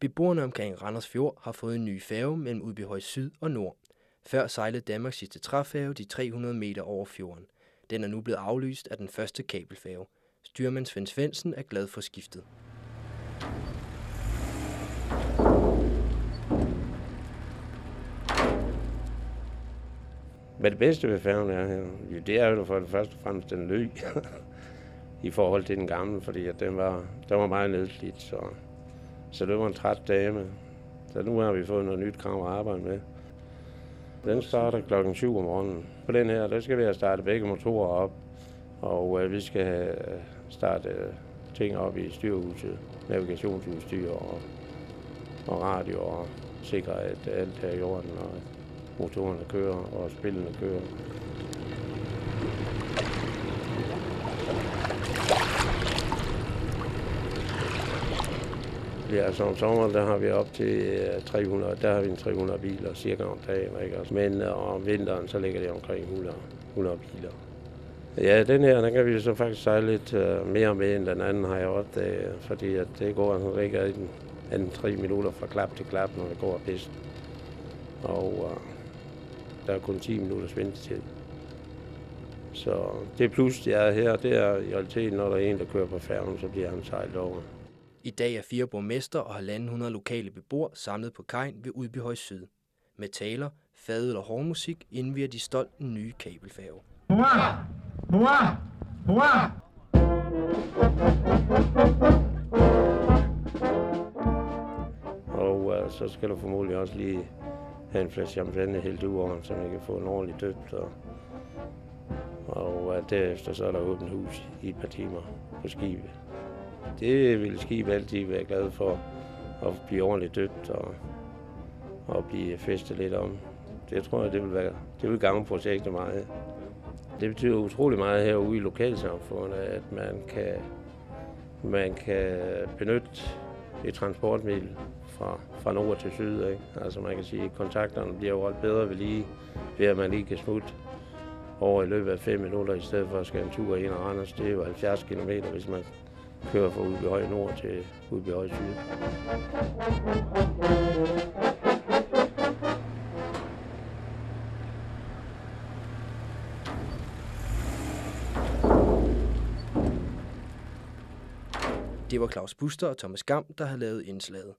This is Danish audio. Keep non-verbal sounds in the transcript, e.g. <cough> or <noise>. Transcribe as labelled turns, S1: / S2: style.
S1: Beboerne omkring Randers Fjord har fået en ny færge mellem Udbyhøj Syd og Nord. Før sejlede Danmarks sidste træfærge de 300 meter over fjorden. Den er nu blevet aflyst af den første kabelfærge. Styrmand Svend Svendsen er glad for skiftet.
S2: Hvad det bedste ved færgen er her, jo, det er jo for det første og fremmest den ny <laughs> i forhold til den gamle, fordi at den, var, den var meget nedslidt, så, så det var en træt dame. Så nu har vi fået noget nyt krav at arbejde med. Den starter klokken 7 om morgenen. På den her, der skal vi have startet begge motorer op, og øh, vi skal have øh, øh, ting op i styrhuset, navigationsudstyr og, og radio og sikre, at alt er i orden, og motorerne kører og spillene kører. Ja, så om sommeren, der har vi op til øh, 300, der har vi en 300 biler cirka om dagen, ikke? Men øh, om vinteren, så ligger det omkring 100, 100 biler. Ja, den her, den kan vi så faktisk sejle lidt øh, mere med end den anden, har jeg opdaget, fordi at det går altså ikke anden, anden tre minutter fra klap til klap, når det går bedst. Og uh, der er kun 10 minutters ventetid. Så det plus, det er her, det er i realiteten, når der er en, der kører på færgen, så bliver han sejlet over.
S1: I dag er fire borgmester og 1.500 lokale beboere samlet på kajen ved Udbyhøj Syd. Med taler, fadøl og hårdmusik indviger de stolt en nye kabelfærge. Hurra! Hurra! Hurra!
S2: Og uh, så skal du formodentlig også lige have en flaske champagne helt over, så man kan få en ordentlig døbt. Og, og uh, derefter så er der åbent hus i et par timer på skibet. Det vil skib altid være glad for at blive ordentligt døbt og, og blive festet lidt om. Det tror jeg, det vil, være, det vil gange projektet meget. Det betyder utrolig meget herude i lokalsamfundet, at man kan, man kan benytte et transportmiddel fra, fra nord til syd. Ikke? Altså man kan sige, at kontakterne bliver jo holdt bedre ved lige, ved at man lige kan smutte over i løbet af 5 minutter, i stedet for at skal en tur ind og Randers. Det er jo 70 km, hvis man kører fra Udby Høj Nord til Udby Høj Syd.
S1: Det var Claus Buster og Thomas Gam, der havde lavet indslaget.